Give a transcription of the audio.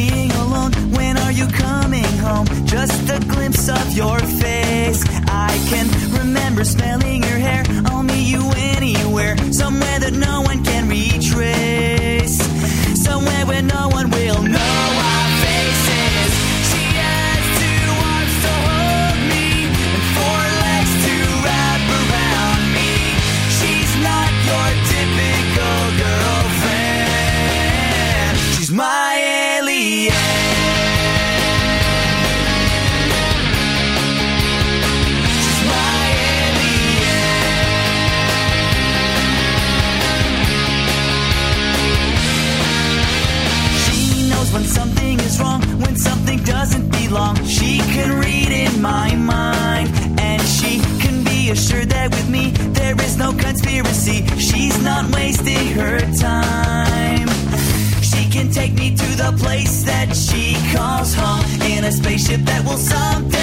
being alone. When are you coming home? Just a glimpse of your face. I can remember smelling your hair. I'll meet you in. When something is wrong, when something doesn't belong. She can read in my mind, and she can be assured that with me there is no conspiracy. She's not wasting her time. She can take me to the place that she calls home in a spaceship that will someday